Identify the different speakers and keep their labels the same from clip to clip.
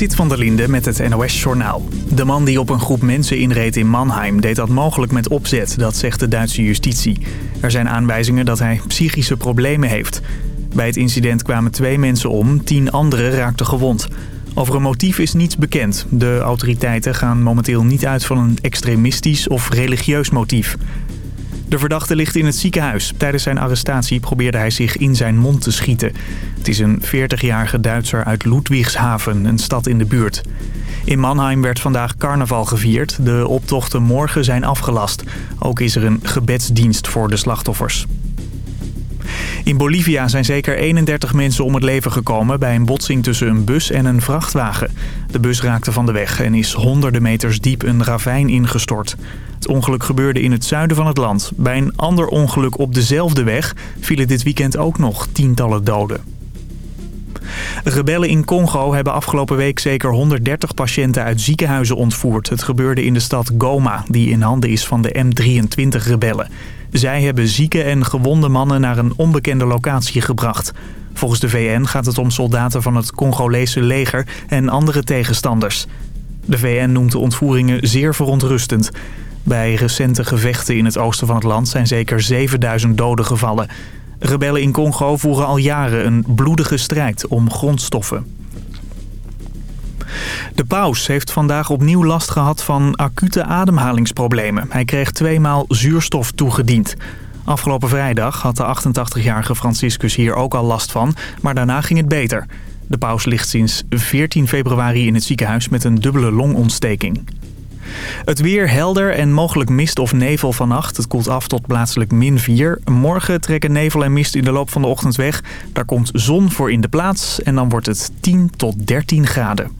Speaker 1: Zit van der Linde met het NOS-journaal. De man die op een groep mensen inreed in Mannheim deed dat mogelijk met opzet, dat zegt de Duitse justitie. Er zijn aanwijzingen dat hij psychische problemen heeft. Bij het incident kwamen twee mensen om, tien anderen raakten gewond. Over een motief is niets bekend. De autoriteiten gaan momenteel niet uit van een extremistisch of religieus motief. De verdachte ligt in het ziekenhuis. Tijdens zijn arrestatie probeerde hij zich in zijn mond te schieten. Het is een 40-jarige Duitser uit Ludwigshaven, een stad in de buurt. In Mannheim werd vandaag carnaval gevierd. De optochten morgen zijn afgelast. Ook is er een gebedsdienst voor de slachtoffers. In Bolivia zijn zeker 31 mensen om het leven gekomen bij een botsing tussen een bus en een vrachtwagen. De bus raakte van de weg en is honderden meters diep een ravijn ingestort. Het ongeluk gebeurde in het zuiden van het land. Bij een ander ongeluk op dezelfde weg vielen dit weekend ook nog tientallen doden. Rebellen in Congo hebben afgelopen week zeker 130 patiënten uit ziekenhuizen ontvoerd. Het gebeurde in de stad Goma, die in handen is van de M23-rebellen. Zij hebben zieke en gewonde mannen naar een onbekende locatie gebracht. Volgens de VN gaat het om soldaten van het Congolese leger en andere tegenstanders. De VN noemt de ontvoeringen zeer verontrustend. Bij recente gevechten in het oosten van het land zijn zeker 7000 doden gevallen. Rebellen in Congo voeren al jaren een bloedige strijd om grondstoffen. De paus heeft vandaag opnieuw last gehad van acute ademhalingsproblemen. Hij kreeg tweemaal zuurstof toegediend. Afgelopen vrijdag had de 88-jarige Franciscus hier ook al last van, maar daarna ging het beter. De paus ligt sinds 14 februari in het ziekenhuis met een dubbele longontsteking. Het weer helder en mogelijk mist of nevel vannacht. Het koelt af tot plaatselijk min 4. Morgen trekken nevel en mist in de loop van de ochtend weg. Daar komt zon voor in de plaats en dan wordt het 10 tot 13 graden.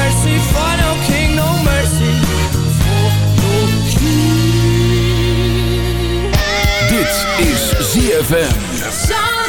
Speaker 2: ZFM.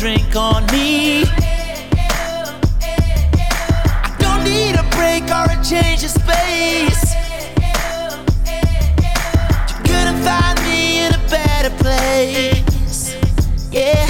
Speaker 3: drink on me. I don't need a break or a change of space. You couldn't find me in a better place. Yeah.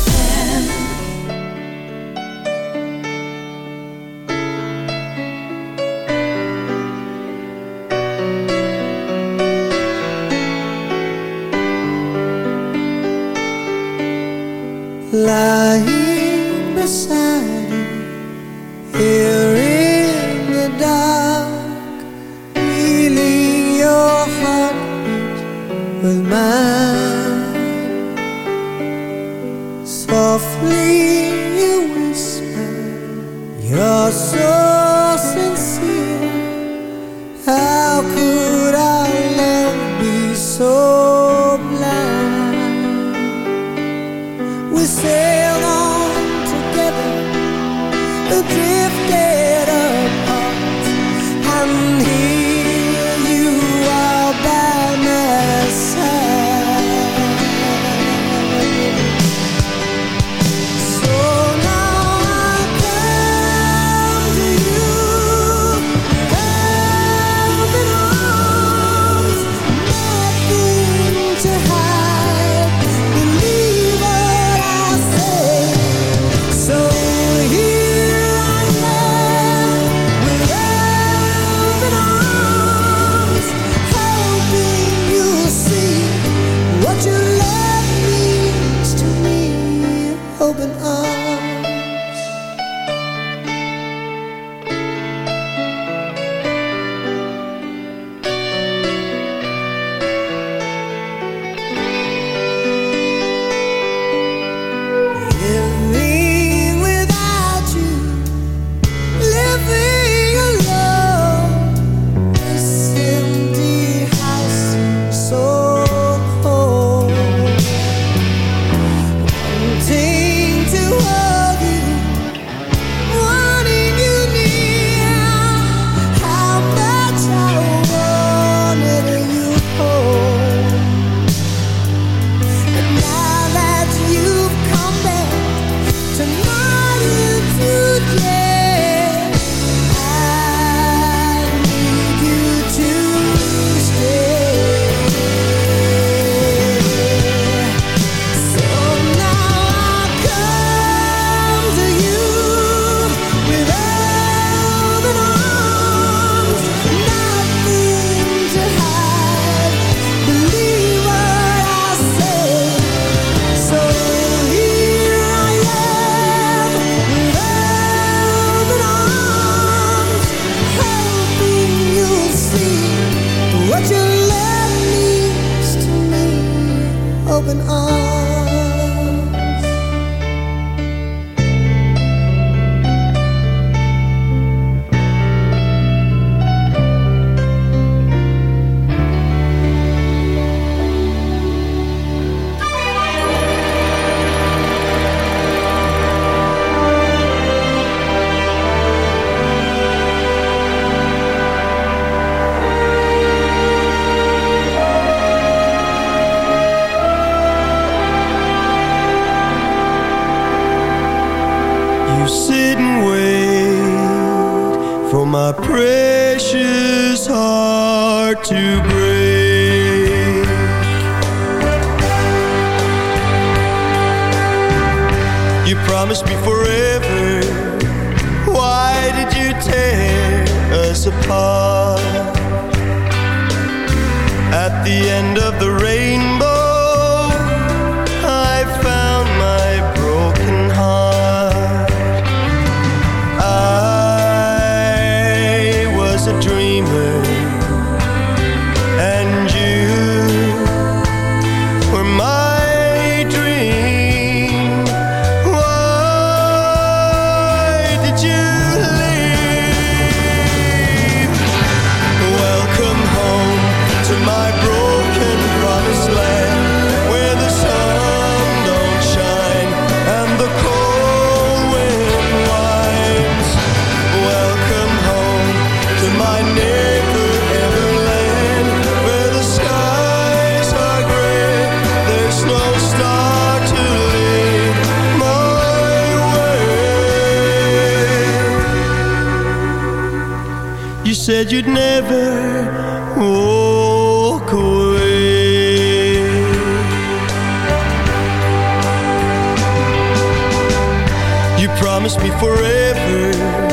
Speaker 4: promised me forever,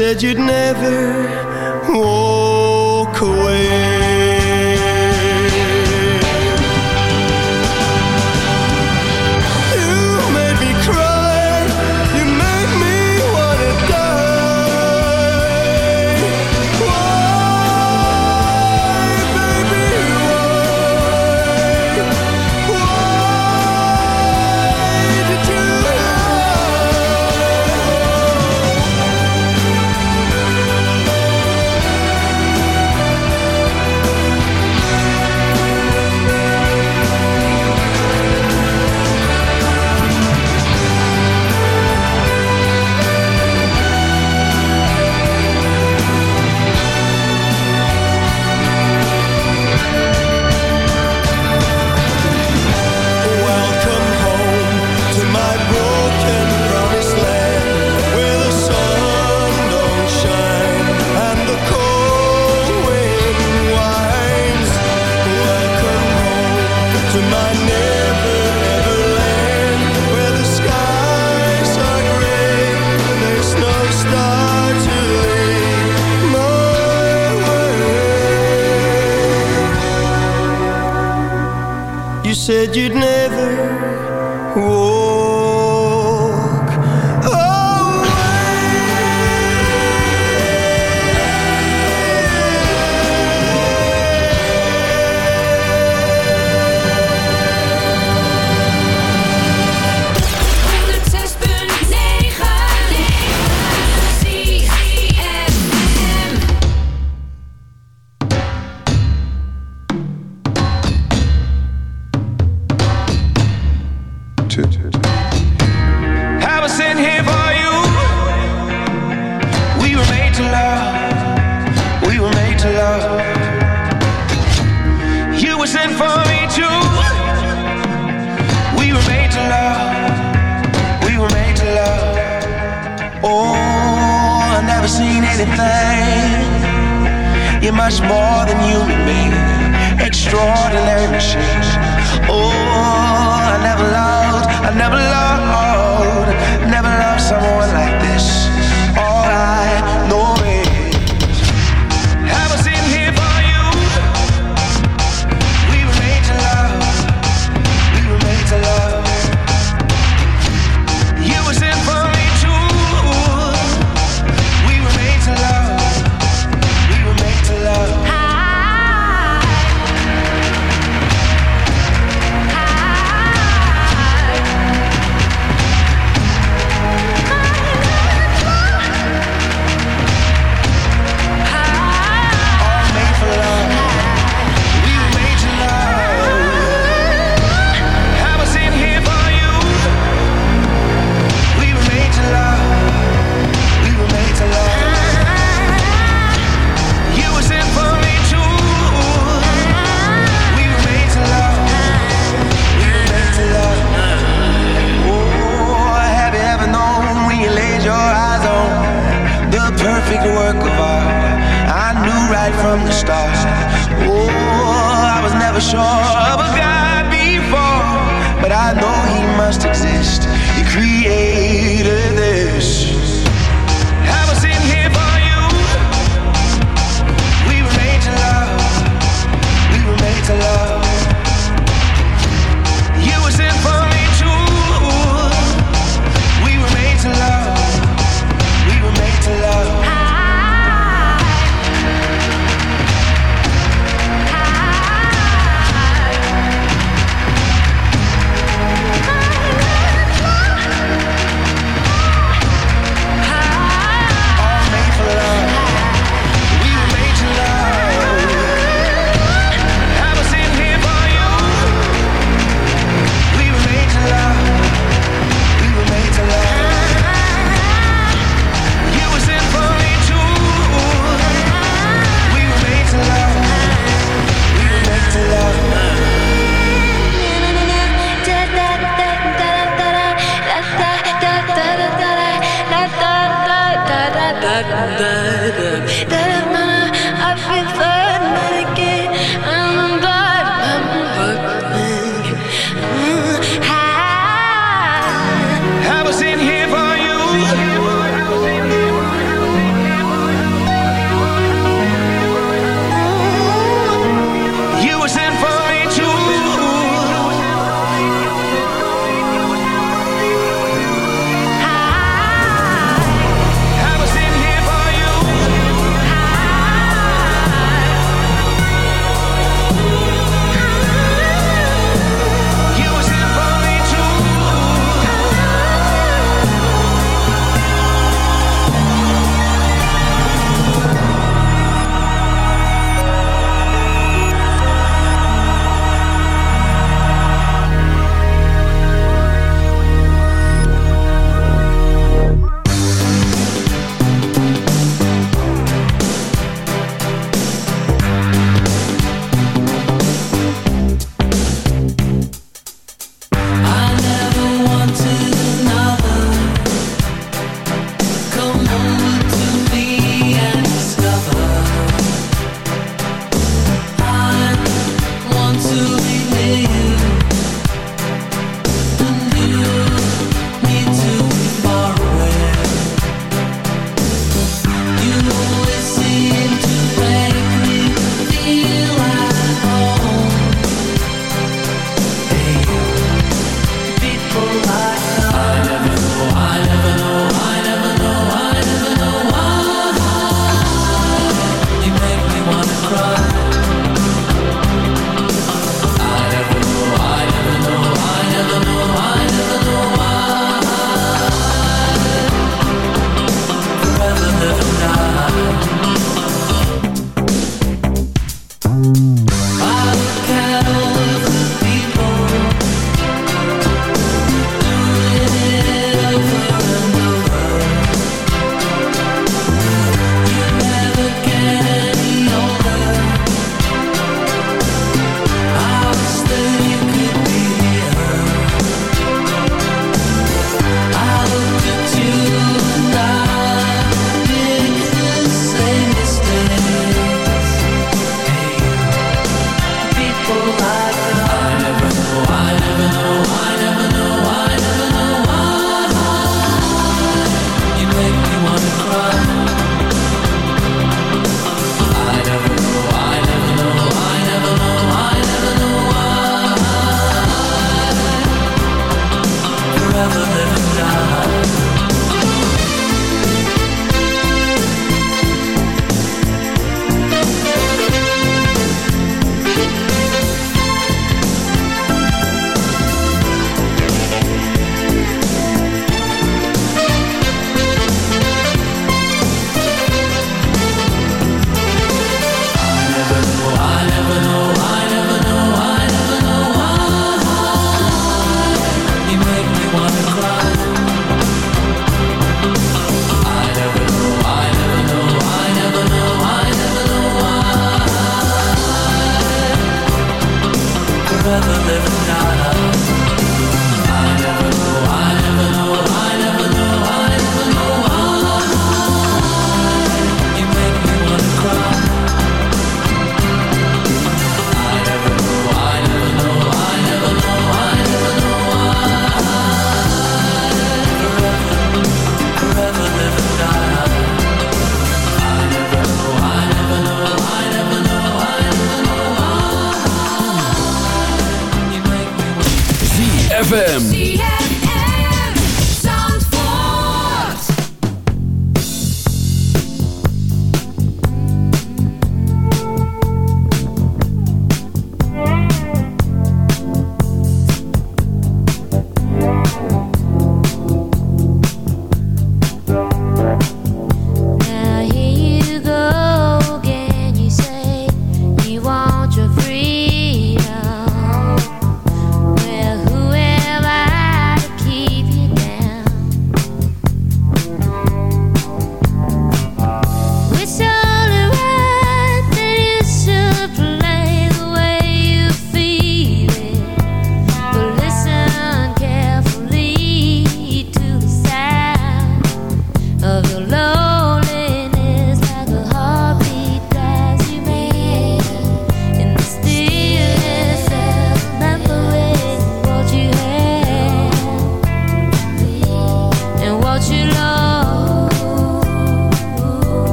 Speaker 4: said you'd never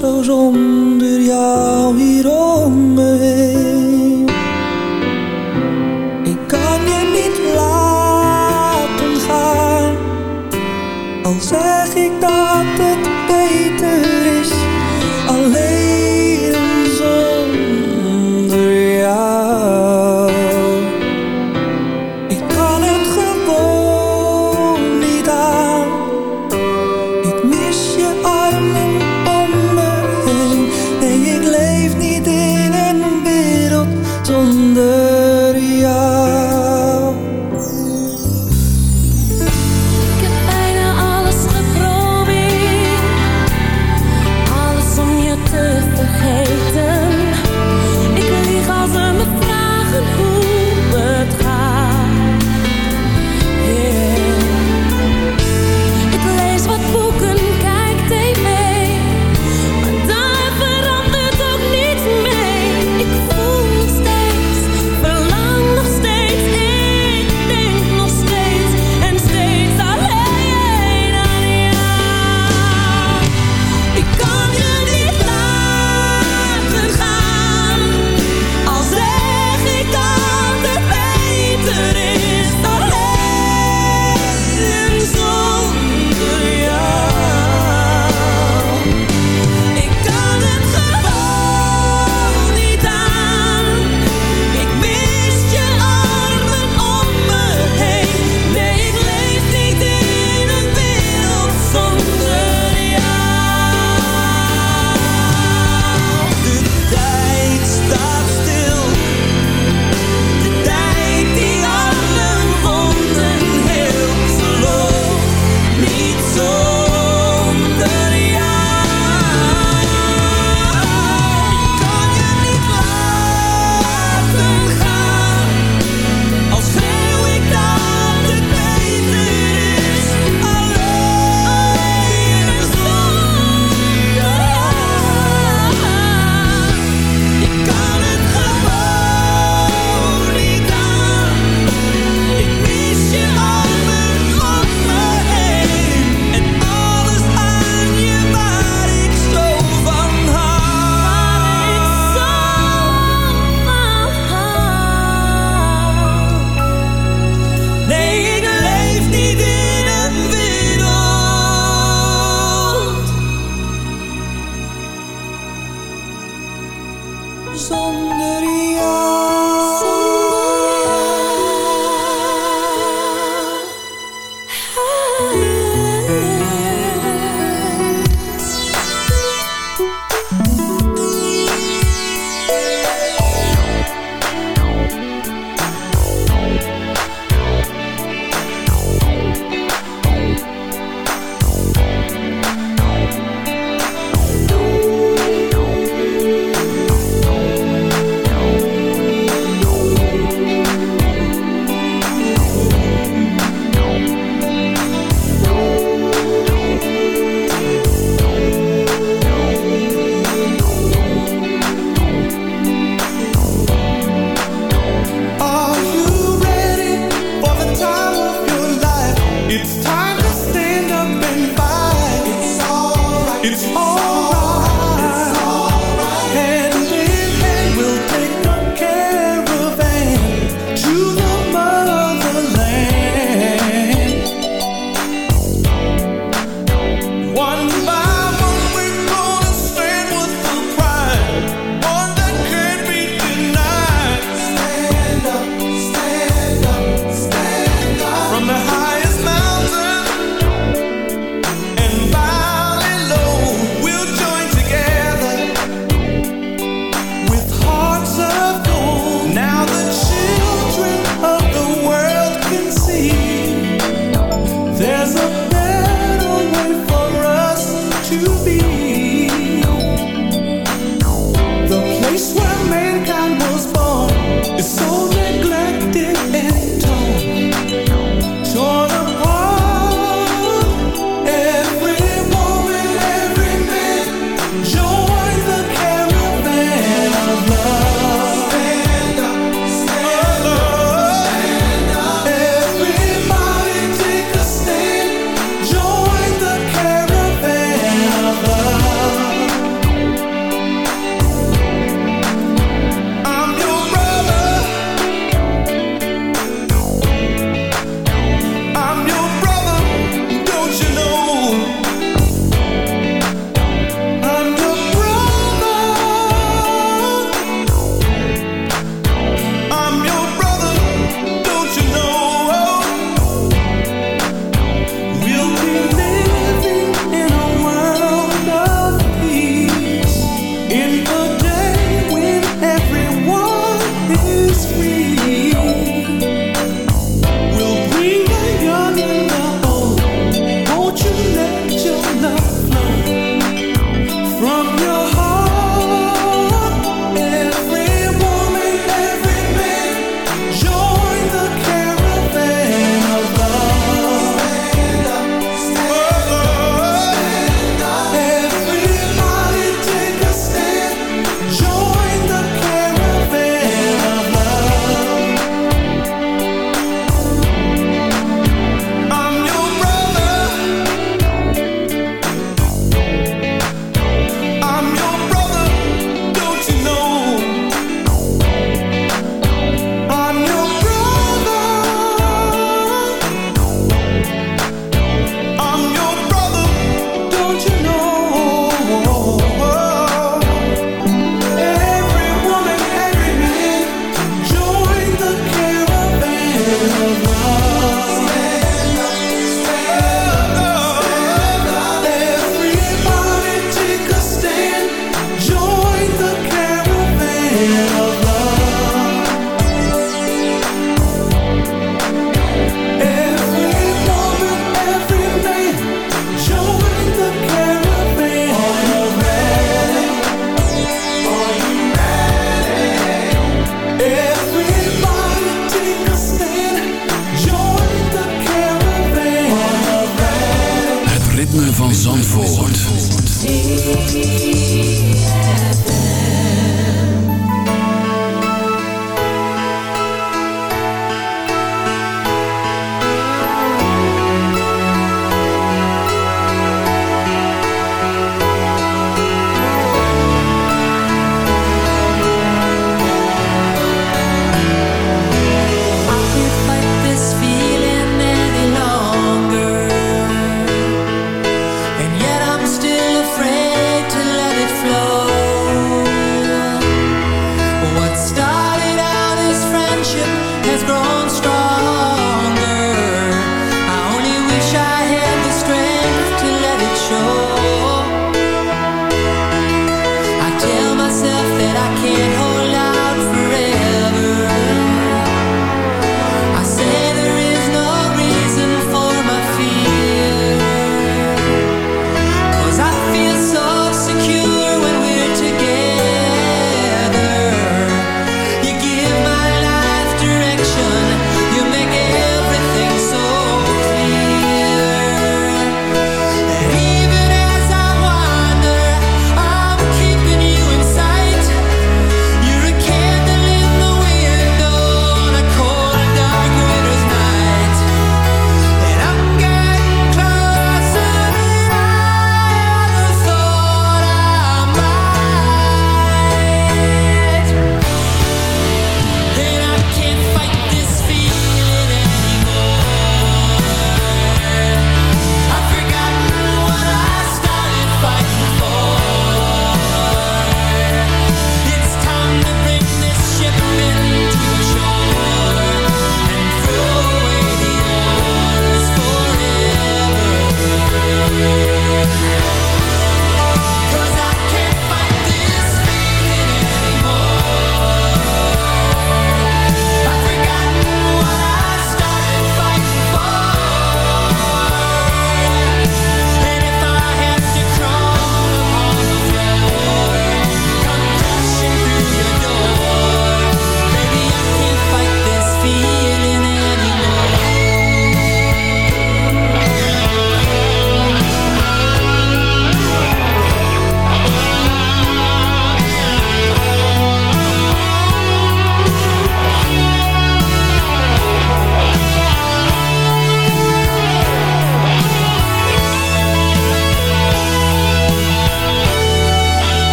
Speaker 4: 手中。Oh.
Speaker 5: all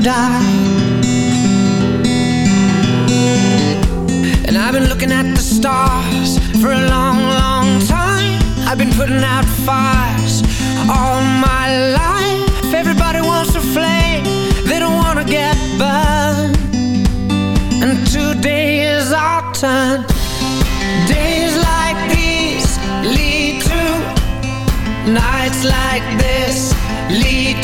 Speaker 6: die. And I've been looking at the stars for a long, long time. I've been putting out fires all my life. Everybody wants a flame, they don't wanna get burned. And today is our turn. Days like these lead to nights like this lead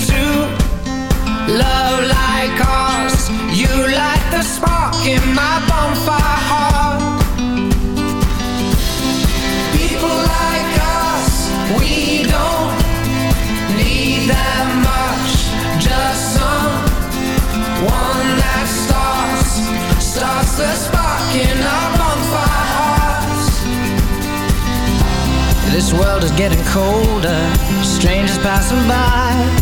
Speaker 6: love like ours. You light the spark in my bonfire heart. People like us, we don't need that much. Just someone that starts, starts the spark in our bonfire hearts. This world is getting colder, strangers passing by.